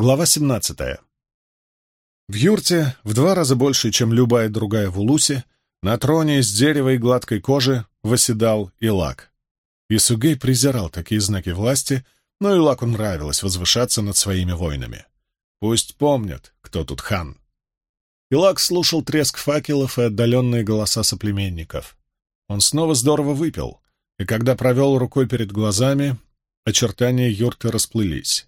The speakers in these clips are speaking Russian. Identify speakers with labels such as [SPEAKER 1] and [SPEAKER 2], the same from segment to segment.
[SPEAKER 1] Глава 17. В юрте, в два раза больше, чем любая другая в Улусе, на троне из дерева и гладкой кожи восседал Илак. Исугей презирал такие знаки власти, но Илаку нравилось возвышаться над своими воинами. Пусть помнят, кто тут хан. Илак слушал треск факелов и отдаленные голоса соплеменников. Он снова здорово выпил, и когда провел рукой перед глазами, очертания юрты расплылись.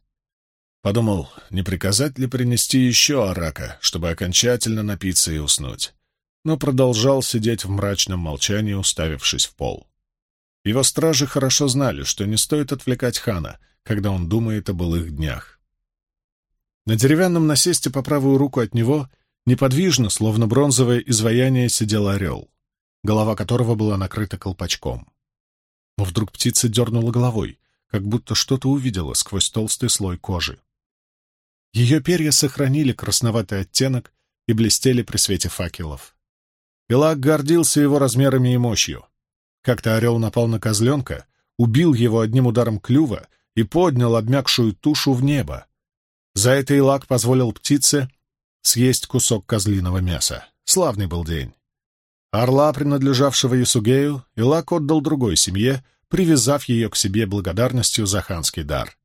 [SPEAKER 1] Подумал, не приказать ли принести еще арака, чтобы окончательно напиться и уснуть, но продолжал сидеть в мрачном молчании, уставившись в пол. Его стражи хорошо знали, что не стоит отвлекать хана, когда он думает о былых днях. На деревянном насесте по правую руку от него неподвижно, словно бронзовое изваяние, сидел орел, голова которого была накрыта колпачком. Но вдруг птица дернула головой, как будто что-то увидела сквозь толстый слой кожи. Ее перья сохранили красноватый оттенок и блестели при свете факелов. Пилак гордился его размерами и мощью. Как-то орел напал на козленка, убил его одним ударом клюва и поднял обмякшую тушу в небо. За это Илак позволил птице съесть кусок козлиного мяса. Славный был день. Орла, принадлежавшего Исугею, Илак отдал другой семье, привязав ее к себе благодарностью за ханский дар.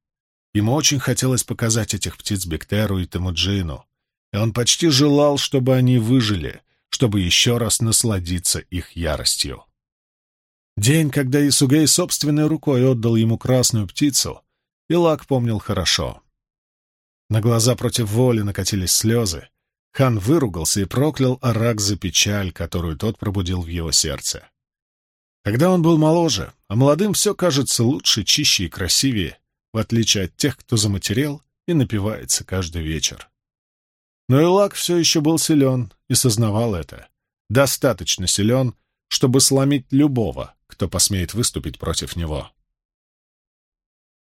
[SPEAKER 1] Ему очень хотелось показать этих птиц Бектеру и Темуджину, и он почти желал, чтобы они выжили, чтобы еще раз насладиться их яростью. День, когда Исугей собственной рукой отдал ему красную птицу, Илак помнил хорошо. На глаза против воли накатились слезы. Хан выругался и проклял Арак за печаль, которую тот пробудил в его сердце. Когда он был моложе, а молодым все кажется лучше, чище и красивее, в отличие от тех, кто заматерел и напивается каждый вечер. Но Илак все еще был силен и сознавал это. Достаточно силен, чтобы сломить любого, кто посмеет выступить против него.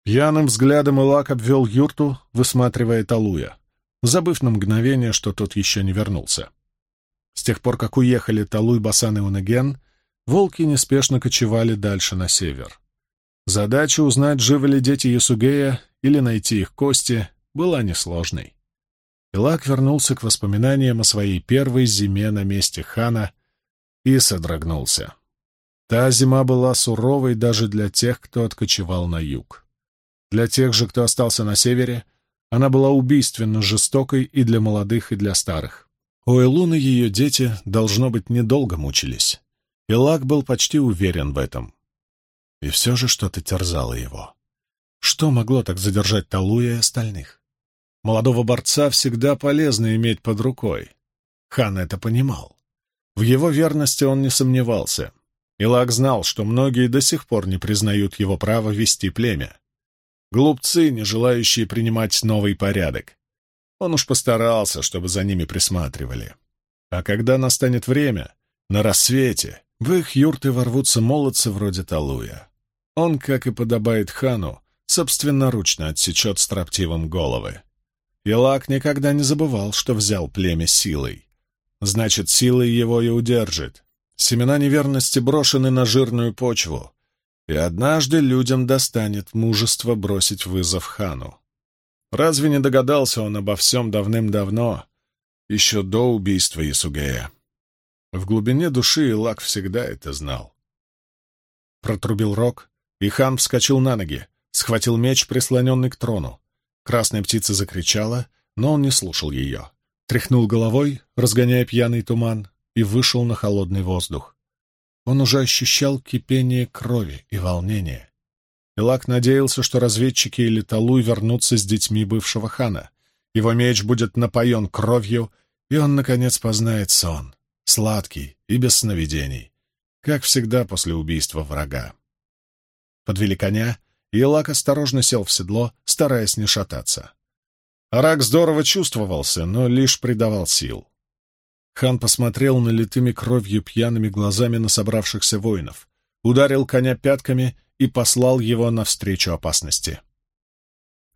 [SPEAKER 1] Пьяным взглядом Илак обвел юрту, высматривая Талуя, забыв на мгновение, что тот еще не вернулся. С тех пор, как уехали Талуй, Басан и Унаген, волки неспешно кочевали дальше на север. Задача узнать, живы ли дети Ясугея или найти их кости, была несложной. Илак вернулся к воспоминаниям о своей первой зиме на месте хана и содрогнулся. Та зима была суровой даже для тех, кто откочевал на юг. Для тех же, кто остался на севере, она была убийственно жестокой и для молодых, и для старых. Уэлун и ее дети, должно быть, недолго мучились. Илак был почти уверен в этом. И все же что-то терзало его. Что могло так задержать Талуя и остальных? Молодого борца всегда полезно иметь под рукой. Хан это понимал. В его верности он не сомневался. Илак знал, что многие до сих пор не признают его право вести племя. Глупцы, не желающие принимать новый порядок. Он уж постарался, чтобы за ними присматривали. А когда настанет время, на рассвете, в их юрты ворвутся молодцы вроде Талуя. Он, как и подобает хану, собственноручно отсечет строптивым головы. Илак никогда не забывал, что взял племя силой. Значит, силой его и удержит. Семена неверности брошены на жирную почву, и однажды людям достанет мужество бросить вызов хану. Разве не догадался он обо всем давным-давно, еще до убийства Исугея? В глубине души Илак всегда это знал. Протрубил рог, и хан вскочил на ноги, схватил меч, прислоненный к трону. Красная птица закричала, но он не слушал ее. Тряхнул головой, разгоняя пьяный туман, и вышел на холодный воздух. Он уже ощущал кипение крови и волнения. Илак надеялся, что разведчики или Талуй вернутся с детьми бывшего хана. Его меч будет напоен кровью, и он, наконец, познает сон, сладкий и без сновидений, как всегда после убийства врага. Подвели коня, и Илак осторожно сел в седло, стараясь не шататься. Арак здорово чувствовался, но лишь придавал сил. Хан посмотрел налитыми кровью пьяными глазами на собравшихся воинов, ударил коня пятками и послал его навстречу опасности.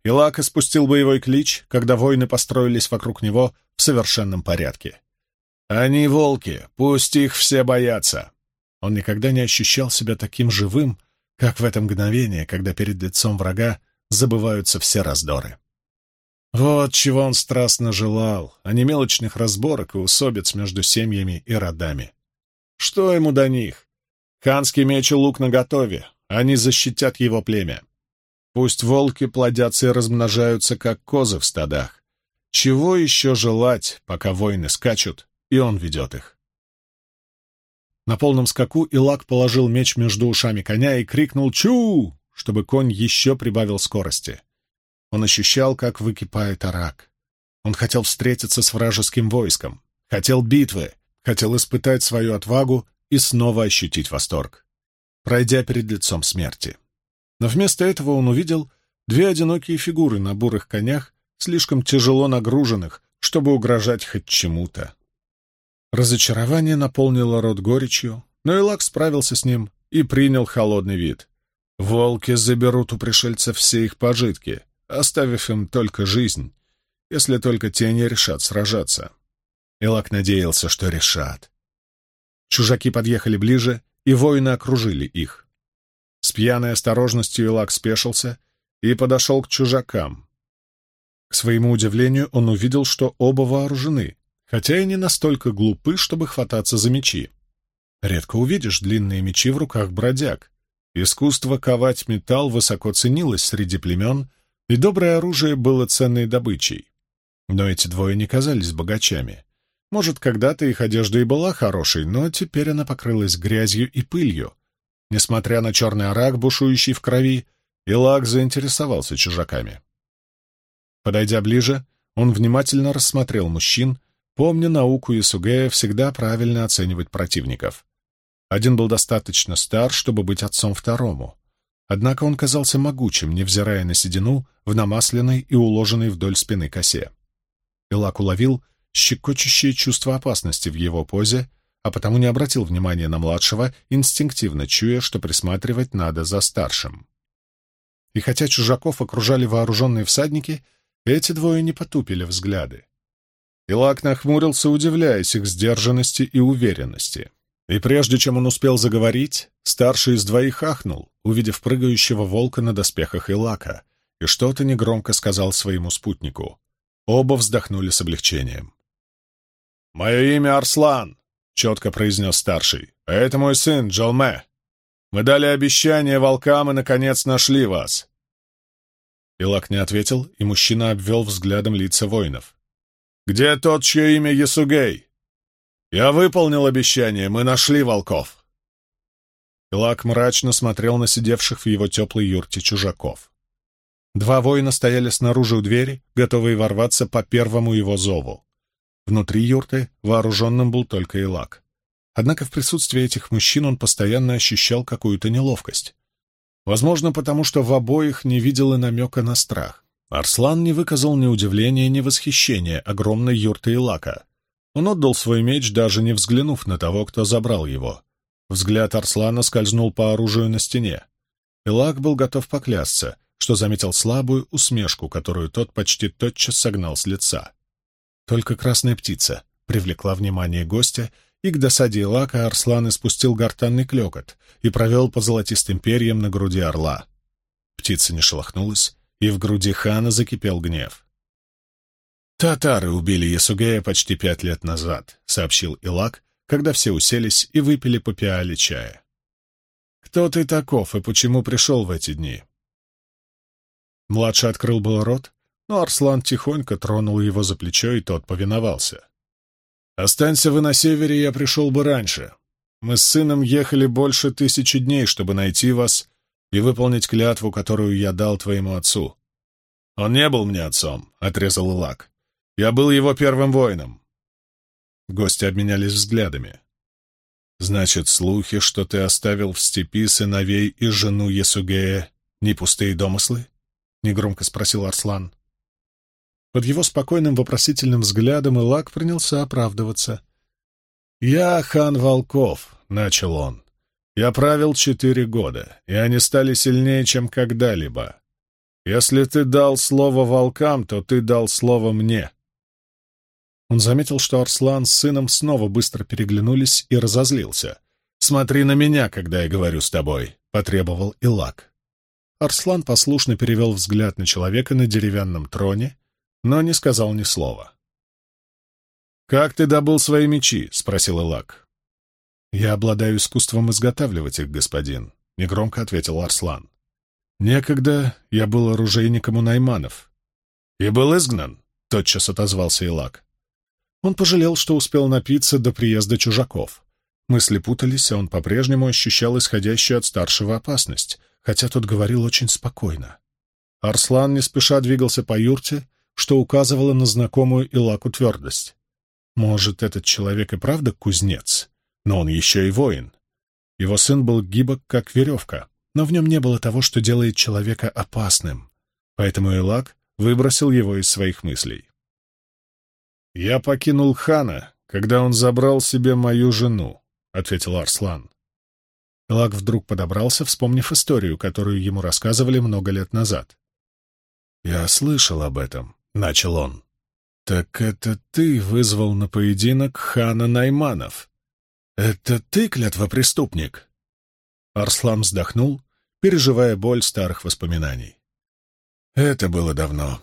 [SPEAKER 1] Илак испустил боевой клич, когда воины построились вокруг него в совершенном порядке. «Они волки, пусть их все боятся!» Он никогда не ощущал себя таким живым, как в это мгновение, когда перед лицом врага забываются все раздоры. Вот чего он страстно желал, а не мелочных разборок и усобиц между семьями и родами. Что ему до них? Ханский меч и лук наготове, они защитят его племя. Пусть волки плодятся и размножаются, как козы в стадах. Чего еще желать, пока воины скачут, и он ведет их? На полном скаку Илак положил меч между ушами коня и крикнул «Чу!», чтобы конь еще прибавил скорости. Он ощущал, как выкипает арак. Он хотел встретиться с вражеским войском, хотел битвы, хотел испытать свою отвагу и снова ощутить восторг, пройдя перед лицом смерти. Но вместо этого он увидел две одинокие фигуры на бурых конях, слишком тяжело нагруженных, чтобы угрожать хоть чему-то. Разочарование наполнило рот горечью, но Илак справился с ним и принял холодный вид. Волки заберут у пришельцев все их пожитки, оставив им только жизнь, если только те не решат сражаться. Илак надеялся, что решат. Чужаки подъехали ближе, и воины окружили их. С пьяной осторожностью Илак спешился и подошел к чужакам. К своему удивлению он увидел, что оба вооружены, хотя и не настолько глупы, чтобы хвататься за мечи. Редко увидишь длинные мечи в руках бродяг. Искусство ковать металл высоко ценилось среди племен, и доброе оружие было ценной добычей. Но эти двое не казались богачами. Может, когда-то их одежда и была хорошей, но теперь она покрылась грязью и пылью. Несмотря на черный арак, бушующий в крови, Илак заинтересовался чужаками. Подойдя ближе, он внимательно рассмотрел мужчин, помня науку Исугея всегда правильно оценивать противников. Один был достаточно стар, чтобы быть отцом второму. Однако он казался могучим, невзирая на седину, в намасленной и уложенной вдоль спины косе. Илак уловил щекочущее чувство опасности в его позе, а потому не обратил внимания на младшего, инстинктивно чуя, что присматривать надо за старшим. И хотя чужаков окружали вооруженные всадники, эти двое не потупили взгляды. Илак нахмурился, удивляясь их сдержанности и уверенности. И прежде чем он успел заговорить, старший из двоих ахнул, увидев прыгающего волка на доспехах Илака, и что-то негромко сказал своему спутнику. Оба вздохнули с облегчением. «Мое имя Арслан», — четко произнес старший, — «а это мой сын Джалме. Мы дали обещание волкам и, наконец, нашли вас». Илак не ответил, и мужчина обвел взглядом лица воинов. «Где тот, чье имя Ясугей?» «Я выполнил обещание, мы нашли волков!» Илак мрачно смотрел на сидевших в его теплой юрте чужаков. Два воина стояли снаружи у двери, готовые ворваться по первому его зову. Внутри юрты вооруженным был только Илак. Однако в присутствии этих мужчин он постоянно ощущал какую-то неловкость. Возможно, потому что в обоих не видел и намека на страх. Арслан не выказал ни удивления, ни восхищения огромной юрты Илака. Он отдал свой меч, даже не взглянув на того, кто забрал его. Взгляд Арслана скользнул по оружию на стене. Илак был готов поклясться, что заметил слабую усмешку, которую тот почти тотчас согнал с лица. Только красная птица привлекла внимание гостя, и к досаде Илака Арслан испустил гортанный клекот и провел по золотистым перьям на груди орла. Птица не шелохнулась, и в груди хана закипел гнев. «Татары убили Ясугея почти пять лет назад», — сообщил Илак, когда все уселись и выпили по пиале чая. «Кто ты таков и почему пришел в эти дни?» Младший открыл был рот, но Арслан тихонько тронул его за плечо, и тот повиновался. «Останься вы на севере, я пришел бы раньше. Мы с сыном ехали больше тысячи дней, чтобы найти вас и выполнить клятву, которую я дал твоему отцу». «Он не был мне отцом», — отрезал Илак. Я был его первым воином. Гости обменялись взглядами. Значит, слухи, что ты оставил в степи сыновей и жену Есугея, не пустые домыслы? Негромко спросил Арслан. Под его спокойным вопросительным взглядом Илак принялся оправдываться. «Я хан волков», — начал он. «Я правил четыре года, и они стали сильнее, чем когда-либо. Если ты дал слово волкам, то ты дал слово мне. Он заметил, что Арслан с сыном снова быстро переглянулись и разозлился. «Смотри на меня, когда я говорю с тобой», — потребовал Илак. Арслан послушно перевел взгляд на человека на деревянном троне, но не сказал ни слова. «Как ты добыл свои мечи?» — спросил Элак. «Я обладаю искусством изготавливать их, господин», — негромко ответил Арслан. «Некогда я был оружейником у Найманов». «И был изгнан?» — тотчас отозвался Илак. Он пожалел, что успел напиться до приезда чужаков. Мысли путались, а он по-прежнему ощущал исходящую от старшего опасность, хотя тот говорил очень спокойно. Арслан не спеша двигался по юрте, что указывало на знакомую Илаку твердость. Может, этот человек и правда кузнец, но он еще и воин. Его сын был гибок, как веревка, но в нем не было того, что делает человека опасным, поэтому Илак выбросил его из своих мыслей. «Я покинул хана, когда он забрал себе мою жену», — ответил Арслан. Илак вдруг подобрался, вспомнив историю, которую ему рассказывали много лет назад. «Я слышал об этом», — начал он. «Так это ты вызвал на поединок хана Найманов? Это ты, клятва-преступник?» Арслан вздохнул, переживая боль старых воспоминаний. «Это было давно,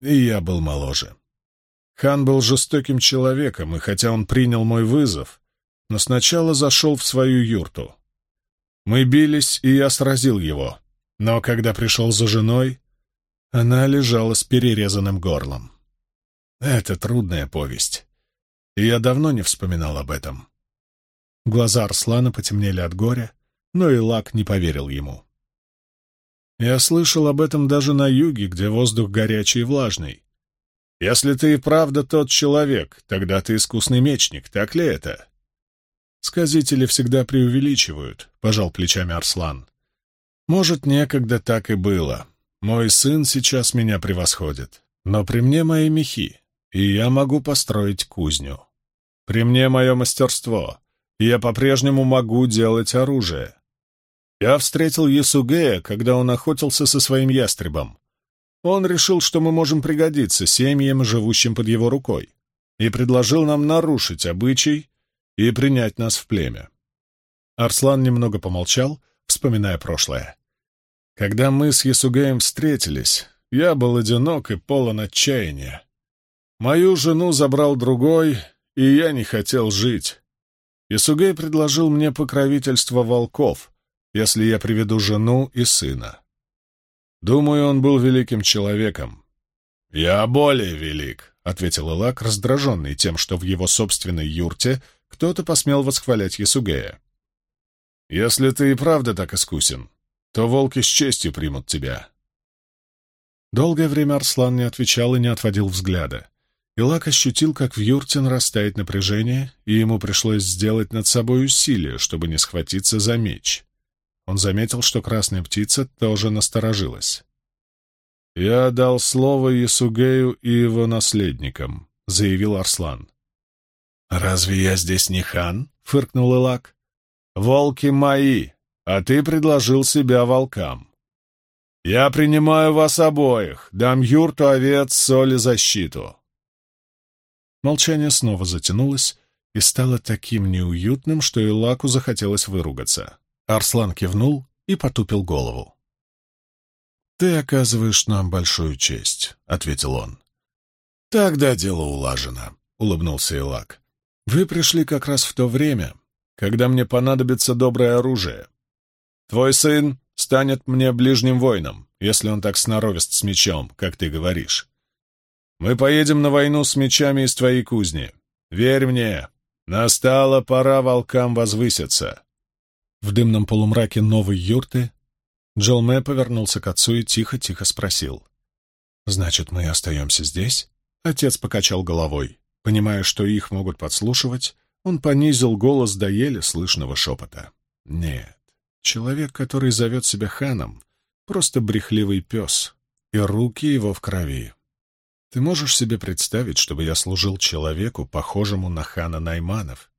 [SPEAKER 1] и я был моложе. Хан был жестоким человеком, и хотя он принял мой вызов, но сначала зашел в свою юрту. Мы бились, и я сразил его, но когда пришел за женой, она лежала с перерезанным горлом. Это трудная повесть, и я давно не вспоминал об этом. Глаза Арслана потемнели от горя, но и Лак не поверил ему. Я слышал об этом даже на юге, где воздух горячий и влажный. Если ты и правда тот человек, тогда ты искусный мечник, так ли это? Сказители всегда преувеличивают, — пожал плечами Арслан. Может, некогда так и было. Мой сын сейчас меня превосходит. Но при мне мои мехи, и я могу построить кузню. При мне мое мастерство, и я по-прежнему могу делать оружие. Я встретил Ясугея, когда он охотился со своим ястребом. Он решил, что мы можем пригодиться семьям, живущим под его рукой, и предложил нам нарушить обычай и принять нас в племя. Арслан немного помолчал, вспоминая прошлое. Когда мы с Ясугеем встретились, я был одинок и полон отчаяния. Мою жену забрал другой, и я не хотел жить. Ясугей предложил мне покровительство волков, если я приведу жену и сына. Думаю, он был великим человеком. «Я более велик», — ответил Илак, раздраженный тем, что в его собственной юрте кто-то посмел восхвалять Ясугея. «Если ты и правда так искусен, то волки с честью примут тебя». Долгое время Арслан не отвечал и не отводил взгляда. Илак ощутил, как в юрте нарастает напряжение, и ему пришлось сделать над собой усилие, чтобы не схватиться за меч. Он заметил, что красная птица тоже насторожилась. «Я дал слово Ясугею и его наследникам», — заявил Арслан. «Разве я здесь не хан?» — фыркнул Илак. «Волки мои, а ты предложил себя волкам. Я принимаю вас обоих, дам юрту овец, соль и защиту». Молчание снова затянулось и стало таким неуютным, что Илаку захотелось выругаться. Арслан кивнул и потупил голову. «Ты оказываешь нам большую честь», — ответил он. «Тогда дело улажено», — улыбнулся Илак. Вы пришли как раз в то время, когда мне понадобится доброе оружие. Твой сын станет мне ближним воином, если он так сноровист с мечом, как ты говоришь. Мы поедем на войну с мечами из твоей кузни. Верь мне, настала пора волкам возвыситься. В дымном полумраке новой юрты Джолме повернулся к отцу и тихо-тихо спросил. «Значит, мы остаемся здесь?» Отец покачал головой. Понимая, что их могут подслушивать, он понизил голос до еле слышного шепота. «Нет, человек, который зовет себя ханом, просто брехливый пес, и руки его в крови. Ты можешь себе представить, чтобы я служил человеку, похожему на хана Найманов?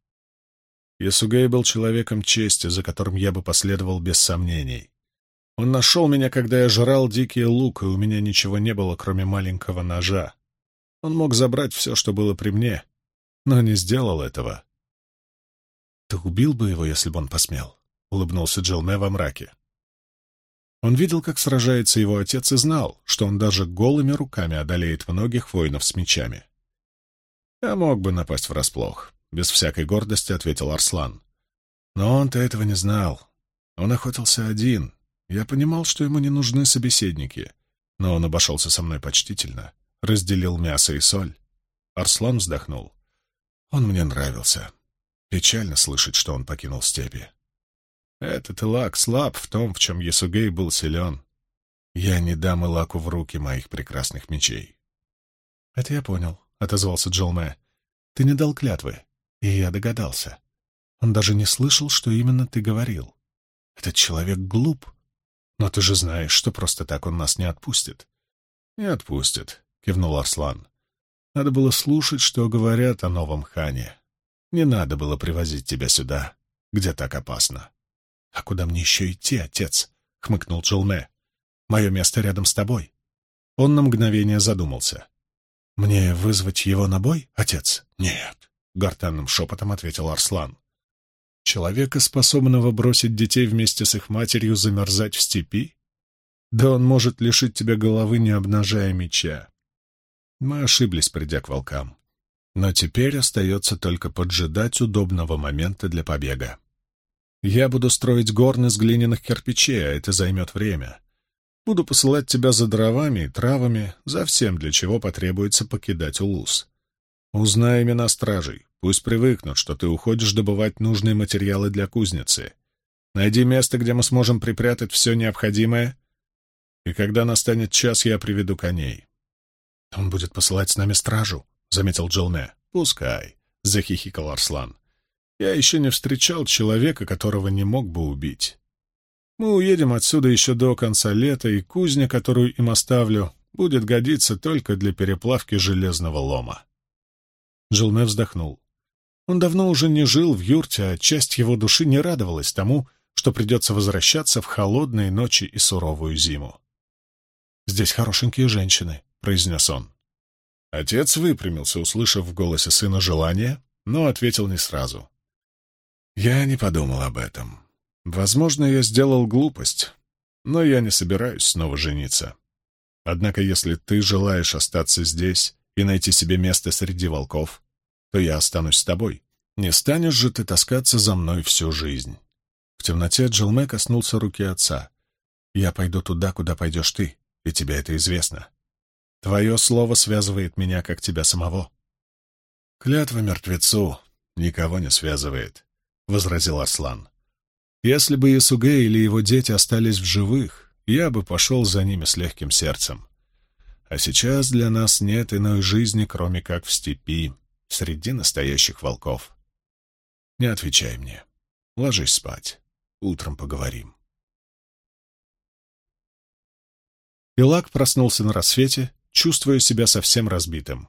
[SPEAKER 1] Ясугей был человеком чести, за которым я бы последовал без сомнений. Он нашел меня, когда я жрал дикий лук, и у меня ничего не было, кроме маленького ножа. Он мог забрать все, что было при мне, но не сделал этого. «Ты убил бы его, если бы он посмел?» — улыбнулся Джилме во мраке. Он видел, как сражается его отец, и знал, что он даже голыми руками одолеет многих воинов с мечами. «Я мог бы напасть врасплох», — без всякой гордости ответил Арслан. «Но он-то этого не знал. Он охотился один. Я понимал, что ему не нужны собеседники, но он обошелся со мной почтительно, разделил мясо и соль. Арслан вздохнул. Он мне нравился. Печально слышать, что он покинул степи. Этот Илак слаб в том, в чем Ясугей был силен. Я не дам Илаку в руки моих прекрасных мечей. — Это я понял, — отозвался Джолме. — Ты не дал клятвы, и я догадался. Он даже не слышал, что именно ты говорил. Этот человек глуп. Но ты же знаешь, что просто так он нас не отпустит. — Не отпустит, — кивнул Арслан. Надо было слушать, что говорят о новом хане. Не надо было привозить тебя сюда, где так опасно. «А куда мне еще идти, отец?» — хмыкнул Джилме. «Мое место рядом с тобой». Он на мгновение задумался. «Мне вызвать его на бой, отец?» «Нет», — гортанным шепотом ответил Арслан. «Человека, способного бросить детей вместе с их матерью замерзать в степи? Да он может лишить тебя головы, не обнажая меча. Мы ошиблись, придя к волкам. Но теперь остается только поджидать удобного момента для побега. Я буду строить горн из глиняных кирпичей, а это займет время. Буду посылать тебя за дровами и травами, за всем, для чего потребуется покидать Улус. Узнай имена стражей, пусть привыкнут, что ты уходишь добывать нужные материалы для кузницы. Найди место, где мы сможем припрятать все необходимое, и когда настанет час, я приведу коней. — Он будет посылать с нами стражу, — заметил Джилме. — Пускай, — захихикал Арслан. Я еще не встречал человека, которого не мог бы убить. Мы уедем отсюда еще до конца лета, и кузня, которую им оставлю, будет годиться только для переплавки железного лома. Джилме вздохнул. Он давно уже не жил в юрте, а часть его души не радовалась тому, что придется возвращаться в холодные ночи и суровую зиму. «Здесь хорошенькие женщины», — произнес он. Отец выпрямился, услышав в голосе сына желание, но ответил не сразу. Я не подумал об этом. Возможно, я сделал глупость, но я не собираюсь снова жениться. Однако, если ты желаешь остаться здесь и найти себе место среди волков, то я останусь с тобой. Не станешь же ты таскаться за мной всю жизнь. В темноте Джилме коснулся руки отца. Я пойду туда, куда пойдешь ты, и тебе это известно. Твое слово связывает меня, как тебя самого. Клятва мертвецу никого не связывает. — возразил Арслан. «Если бы Ясуге или его дети остались в живых, я бы пошел за ними с легким сердцем. А сейчас для нас нет иной жизни, кроме как в степи, среди настоящих волков. Не отвечай мне. Ложись спать. Утром поговорим». Илак проснулся на рассвете, чувствуя себя совсем разбитым.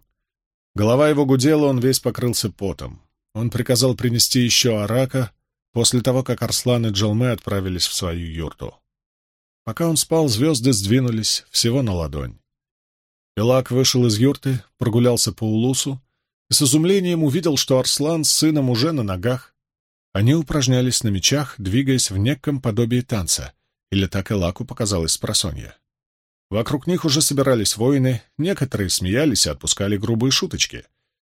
[SPEAKER 1] Голова его гудела, он весь покрылся потом. Он приказал принести еще арака после того, как Арслан и Джалме отправились в свою юрту. Пока он спал, звезды сдвинулись всего на ладонь. Пилак вышел из юрты, прогулялся по улусу и с изумлением увидел, что Арслан с сыном уже на ногах. Они упражнялись на мечах, двигаясь в неком подобии танца, или так Элаку показалось с просонья. Вокруг них уже собирались воины, некоторые смеялись и отпускали грубые шуточки,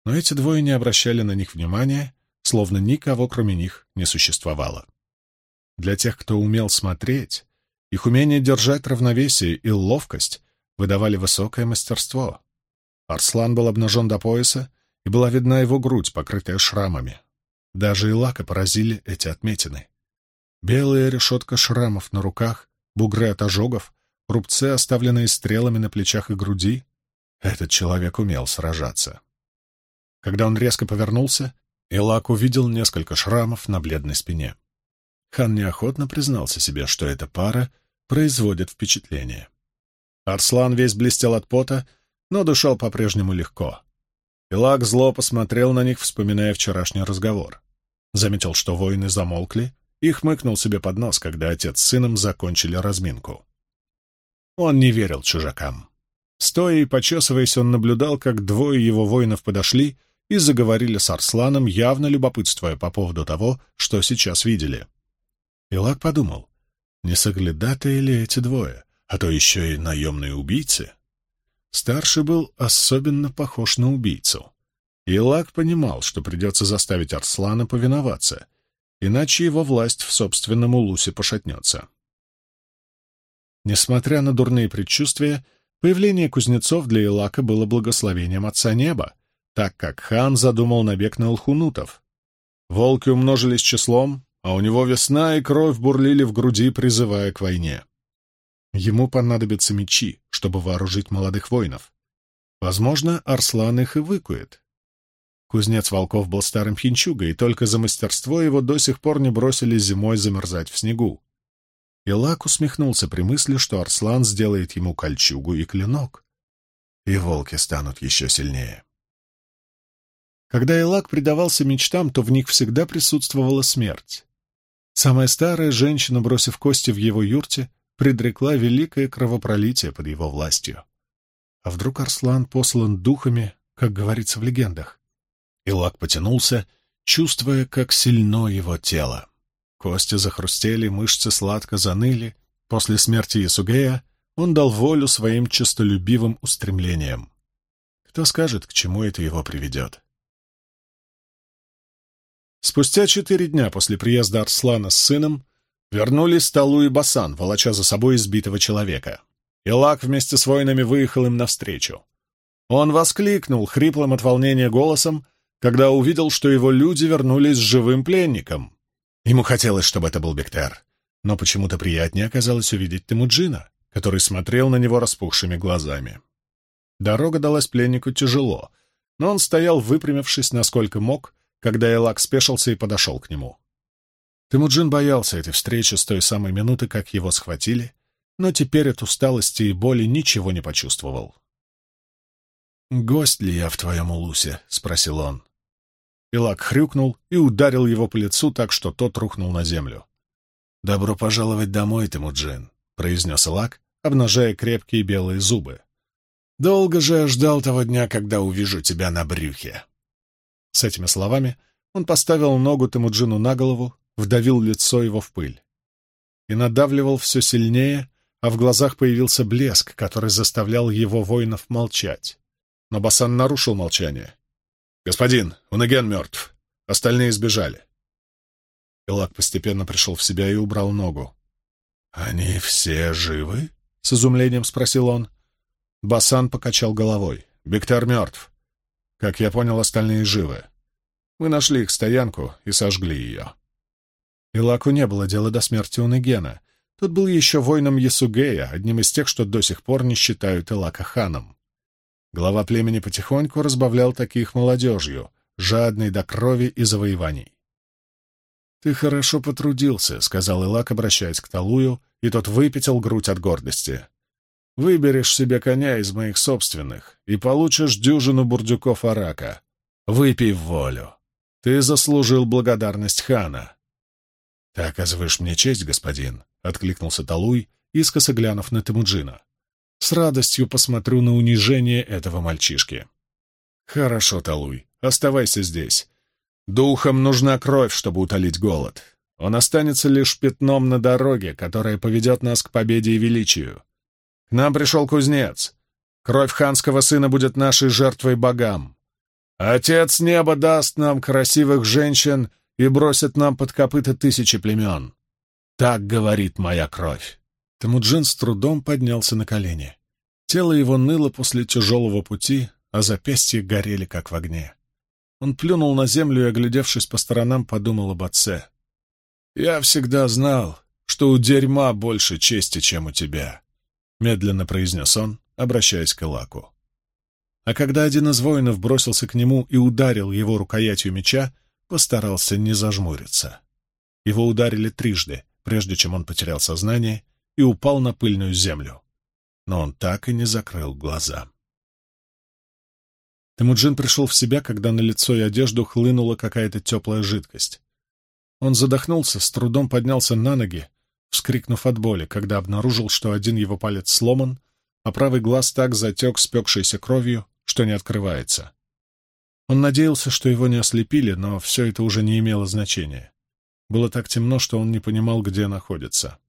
[SPEAKER 1] но эти двое не обращали на них внимания, словно никого кроме них не существовало. Для тех, кто умел смотреть, их умение держать равновесие и ловкость выдавали высокое мастерство. Арслан был обнажен до пояса, и была видна его грудь, покрытая шрамами. Даже и лака поразили эти отметины. Белая решетка шрамов на руках, бугры от ожогов, рубцы, оставленные стрелами на плечах и груди. Этот человек умел сражаться. Когда он резко повернулся, Элак увидел несколько шрамов на бледной спине. Хан неохотно признался себе, что эта пара производит впечатление. Арслан весь блестел от пота, но дышал по-прежнему легко. Илак зло посмотрел на них, вспоминая вчерашний разговор. Заметил, что воины замолкли, и хмыкнул себе под нос, когда отец с сыном закончили разминку. Он не верил чужакам. Стоя и почесываясь, он наблюдал, как двое его воинов подошли и заговорили с Арсланом, явно любопытствуя по поводу того, что сейчас видели. Илак подумал, Не соглядатые ли эти двое, а то еще и наемные убийцы? Старший был особенно похож на убийцу. И Лак понимал, что придется заставить Арслана повиноваться, иначе его власть в собственном улусе пошатнется. Несмотря на дурные предчувствия, появление кузнецов для Илака было благословением Отца Неба, так как хан задумал набег на алхунутов. Волки умножились числом, а у него весна и кровь бурлили в груди, призывая к войне. Ему понадобятся мечи, чтобы вооружить молодых воинов. Возможно, Арслан их и выкует. Кузнец Волков был старым хинчугой, и только за мастерство его до сих пор не бросили зимой замерзать в снегу. Илак усмехнулся при мысли, что Арслан сделает ему кольчугу и клинок, и волки станут еще сильнее. Когда Илак предавался мечтам, то в них всегда присутствовала смерть. Самая старая женщина, бросив кости в его юрте, предрекла великое кровопролитие под его властью. А вдруг Арслан послан духами, как говорится в легендах? Илак потянулся, чувствуя, как сильно его тело. Кости захрустели, мышцы сладко заныли. После смерти Ясугея он дал волю своим честолюбивым устремлениям. Кто скажет, к чему это его приведет? Спустя четыре дня после приезда Арслана с сыном вернулись Талу и Басан, волоча за собой избитого человека. Илак вместе с воинами выехал им навстречу. Он воскликнул хриплым от волнения голосом, когда увидел, что его люди вернулись с живым пленником. Ему хотелось, чтобы это был Бектер, но почему-то приятнее оказалось увидеть Темуджина, который смотрел на него распухшими глазами. Дорога далась пленнику тяжело, но он стоял, выпрямившись, насколько мог, когда Элак спешился и подошел к нему. Темуджин боялся этой встречи с той самой минуты, как его схватили, но теперь от усталости и боли ничего не почувствовал. «Гость ли я в твоем улусе?» — спросил он. Илак хрюкнул и ударил его по лицу так, что тот рухнул на землю. «Добро пожаловать домой, Темуджин», — произнес Илак, обнажая крепкие белые зубы. «Долго же я ждал того дня, когда увижу тебя на брюхе». С этими словами он поставил ногу Темуджину на голову, вдавил лицо его в пыль. И надавливал все сильнее, а в глазах появился блеск, который заставлял его воинов молчать. Но Басан нарушил молчание. «Господин, Унаген мертв. Остальные сбежали». Элак постепенно пришел в себя и убрал ногу. «Они все живы?» — с изумлением спросил он. Басан покачал головой. «Бектар мертв. Как я понял, остальные живы. Мы нашли их стоянку и сожгли ее». Илаку не было дела до смерти Унегена. Тот был еще воином Ясугея, одним из тех, что до сих пор не считают Илака ханом. Глава племени потихоньку разбавлял таких молодежью, жадной до крови и завоеваний. «Ты хорошо потрудился», — сказал Илак, обращаясь к Талую, и тот выпятил грудь от гордости. «Выберешь себе коня из моих собственных и получишь дюжину бурдюков арака. Выпей в волю. Ты заслужил благодарность хана». «Ты оказываешь мне честь, господин», — откликнулся Талуй, искоса глянув на Темуджина. С радостью посмотрю на унижение этого мальчишки. Хорошо, Талуй, оставайся здесь. Духам нужна кровь, чтобы утолить голод. Он останется лишь пятном на дороге, которая поведет нас к победе и величию. К нам пришел кузнец. Кровь ханского сына будет нашей жертвой богам. Отец неба даст нам красивых женщин и бросит нам под копыта тысячи племен. Так говорит моя кровь. Темуджин с трудом поднялся на колени. Тело его ныло после тяжелого пути, а запястья горели, как в огне. Он плюнул на землю и, оглядевшись по сторонам, подумал об отце. «Я всегда знал, что у дерьма больше чести, чем у тебя», — медленно произнес он, обращаясь к Элаку. А когда один из воинов бросился к нему и ударил его рукоятью меча, постарался не зажмуриться. Его ударили трижды, прежде чем он потерял сознание и упал на пыльную землю. Но он так и не закрыл глаза. Темуджин пришел в себя, когда на лицо и одежду хлынула какая-то теплая жидкость. Он задохнулся, с трудом поднялся на ноги, вскрикнув от боли, когда обнаружил, что один его палец сломан, а правый глаз так затек спекшейся кровью, что не открывается. Он надеялся, что его не ослепили, но все это уже не имело значения. Было так темно, что он не понимал, где находится.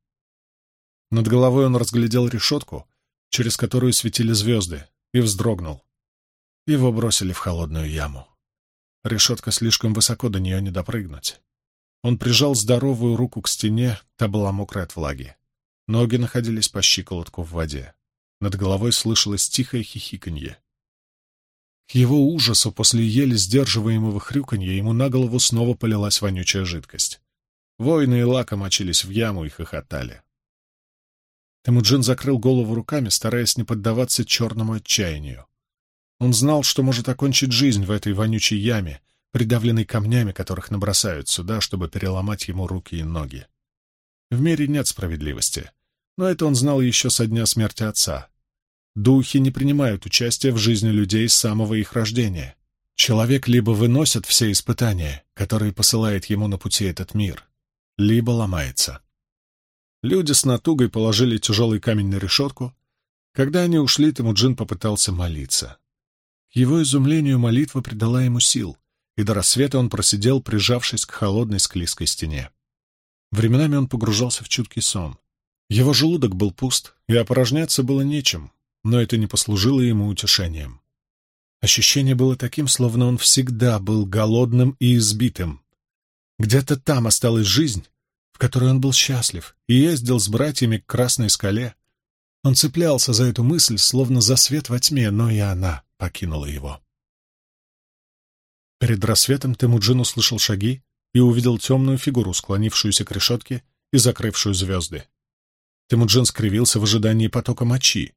[SPEAKER 1] Над головой он разглядел решетку, через которую светили звезды, и вздрогнул. Его бросили в холодную яму. Решетка слишком высоко, до нее не допрыгнуть. Он прижал здоровую руку к стене, та была мокрая от влаги. Ноги находились по щиколотку в воде. Над головой слышалось тихое хихиканье. К его ужасу после еле сдерживаемого хрюканья ему на голову снова полилась вонючая жидкость. Воины и лака мочились в яму и хохотали. Темуджин закрыл голову руками, стараясь не поддаваться черному отчаянию. Он знал, что может окончить жизнь в этой вонючей яме, придавленной камнями, которых набросают сюда, чтобы переломать ему руки и ноги. В мире нет справедливости, но это он знал еще со дня смерти отца. Духи не принимают участия в жизни людей с самого их рождения. Человек либо выносит все испытания, которые посылает ему на пути этот мир, либо ломается. Люди с натугой положили тяжелый камень на решетку. Когда они ушли, Темуджин попытался молиться. К его изумлению молитва придала ему сил, и до рассвета он просидел, прижавшись к холодной склизкой стене. Временами он погружался в чуткий сон. Его желудок был пуст, и опорожняться было нечем, но это не послужило ему утешением. Ощущение было таким, словно он всегда был голодным и избитым. Где-то там осталась жизнь, в которой он был счастлив, и ездил с братьями к Красной скале. Он цеплялся за эту мысль, словно за свет во тьме, но и она покинула его. Перед рассветом Темуджин услышал шаги и увидел темную фигуру, склонившуюся к решетке и закрывшую звезды. Темуджин скривился в ожидании потока мочи,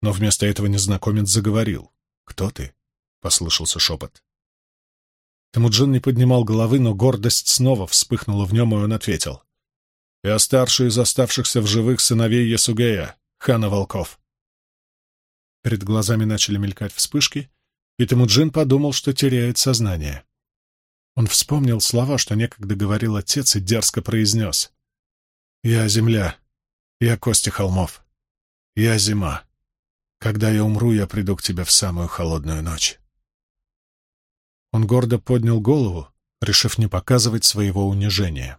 [SPEAKER 1] но вместо этого незнакомец заговорил. «Кто ты?» — послышался шепот. Темуджин не поднимал головы, но гордость снова вспыхнула в нем, и он ответил. «Я старший из оставшихся в живых сыновей Ясугея, хана волков». Перед глазами начали мелькать вспышки, и Темуджин подумал, что теряет сознание. Он вспомнил слова, что некогда говорил отец, и дерзко произнес. «Я земля, я кости холмов, я зима. Когда я умру, я приду к тебе в самую холодную ночь». Он гордо поднял голову, решив не показывать своего унижения.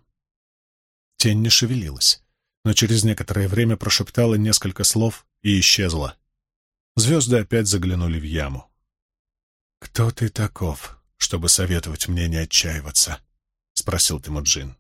[SPEAKER 1] Тень не шевелилась, но через некоторое время прошептала несколько слов и исчезла. Звезды опять заглянули в яму. «Кто ты таков, чтобы советовать мне не отчаиваться?» — спросил Тимуджин.